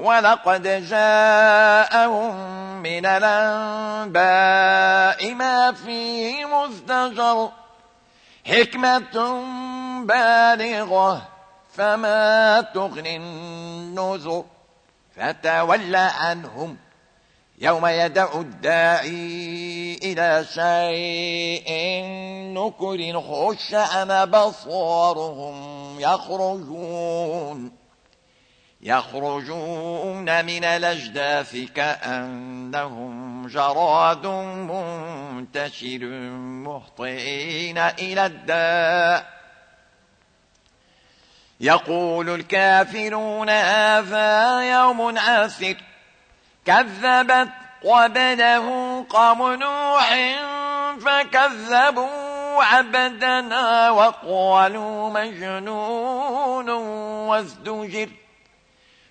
ولقد جاءهم من الأنباء ما فيه مزدجر حكمة بالغة فما تغني النذر فتول عنهم يوم يدعو الداعي إلى شيء نكر خش أنا بصارهم يخرجون يخرجون من الأجداث كأنهم جراد منتشر مهطئين إلى الداء. يقول الكافرون هذا يوم عسر كذبت قبله قوم نوح فكذبوا عبدنا وقالوا مجنون وازدجر.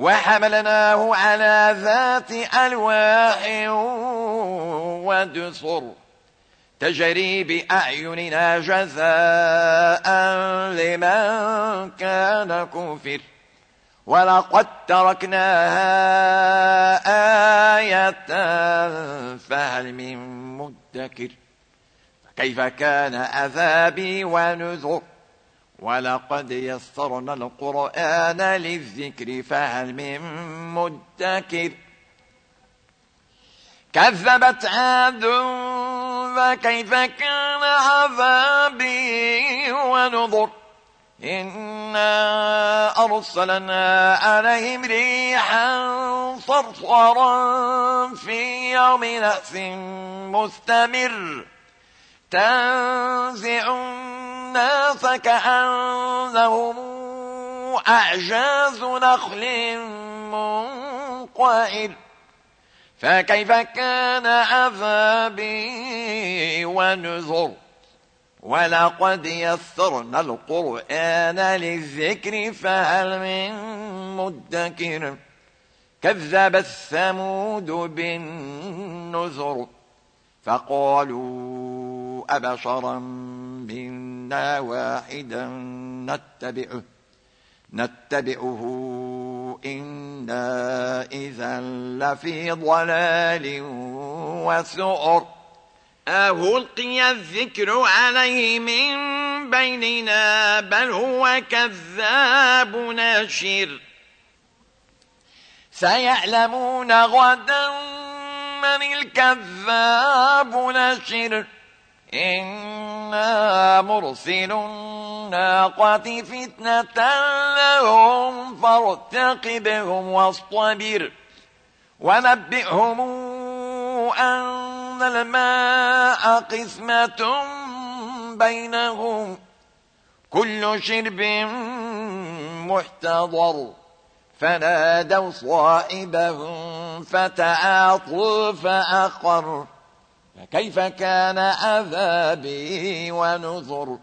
وحملناه على ذات ألواح ودسر تجري بأعيننا جزاء لمن كان كفر. ولقد تركناها آية فهل من مدكر. فكيف كان عذابي ونذر؟ ولقد يسرنا القرآن للذكر فهل من مدكر؟ كذبت عاد فكيف كان عذابي ونذر؟ إنا أرسلنا عليهم ريحا صرصرا في يوم نأس مستمر. تنزع الناس كأنهم أعجاز نخل منقعر فكيف كان عذابي ونذر ولقد يسرنا القرآن للذكر فهل من مدكر كذب الثمود بالنذر فقالوا أبشرا منا واحدا نتبعه. نتبعه إنا إذا لفي ضلال وسؤر ألقي الذكر عليه من بيننا بل هو كذاب ناشر سيعلمون غدا من الكذاب نشر. إنا مرسل الناقة فتنة لهم فارتقبهم واصطبر ونبئهم أن الماء قسمة بينهم كل شرب محتضر فنادوا صائبهم فتعاطوا فأقر فكيف كان عذابي ونذر؟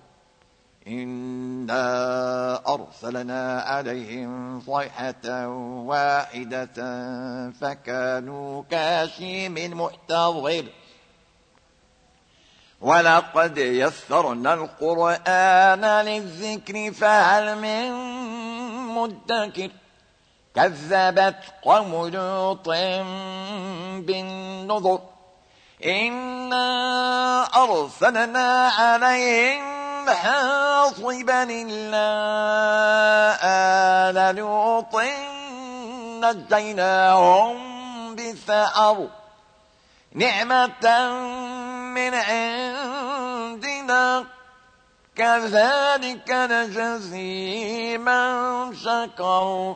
إنا أرسلنا عليهم صيحة واحدة فكانوا كاشيم المحتضر ولقد يسرنا القرآن للذكر فهل من مدكر؟ كذبت قوم لوط بالنذر. إنا أرسلنا عليهم حاصبا إلا آل لوط نجيناهم بثأر نعمة من عندنا كذلك نجزي من شكر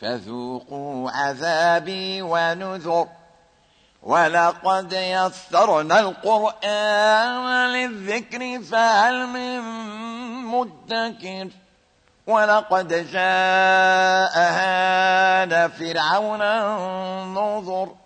فذوقوا عذابي ونذر. ولقد يسرنا القرآن للذكر فهل من مدكر. ولقد جاء هذا فرعون نظر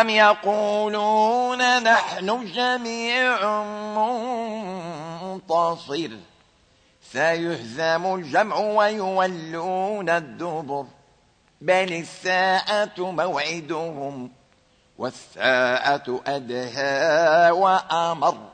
أم يقولون نحن جميع منتصر سيهزم الجمع ويولون الدبر بل الساعة موعدهم والساعة أدهى وأمر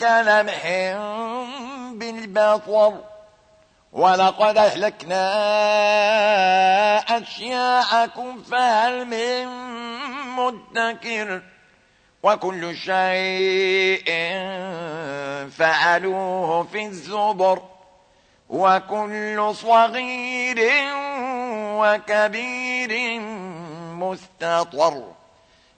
كلمح بالبطر. ولقد أهلكنا أشياءكم فهل من مدكر؟ وكل شيء فعلوه في الزبر. وكل صغير وكبير مستطر.